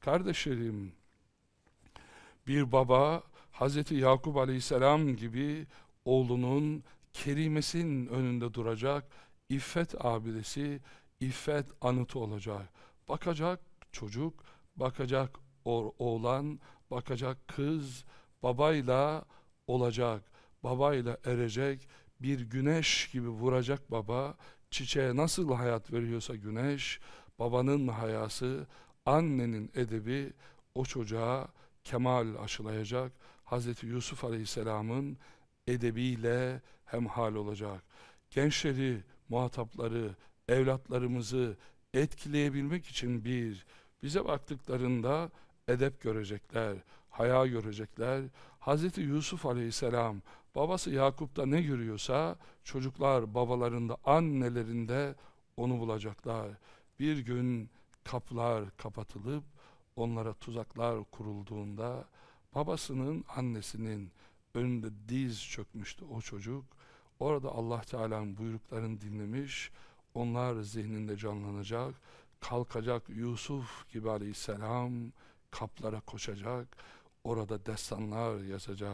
Kardeşlerim, bir baba Hazreti Yakup Aleyhisselam gibi oğlunun kerimesin önünde duracak, iffet abidesi, iffet anıtı olacak. Bakacak çocuk, bakacak oğlan, bakacak kız, babayla olacak, babayla erecek, bir güneş gibi vuracak baba, çiçeğe nasıl hayat veriyorsa güneş, babanın hayası, annenin edebi o çocuğa kemal aşılayacak. Hazreti Yusuf Aleyhisselam'ın edebiyle hemhal olacak. Gençleri, muhatapları, evlatlarımızı etkileyebilmek için bir, bize baktıklarında edep görecekler, haya görecekler. Hazreti Yusuf Aleyhisselam babası Yakup'ta ne görüyorsa çocuklar babalarında, annelerinde onu bulacaklar. Bir gün kapılar kapatılıp onlara tuzaklar kurulduğunda babasının, annesinin önünde diz çökmüştü o çocuk. Orada Allah Teala'nın buyruklarını dinlemiş, onlar zihninde canlanacak, kalkacak Yusuf gibi aleyhisselam kaplara koşacak, orada destanlar yazacak.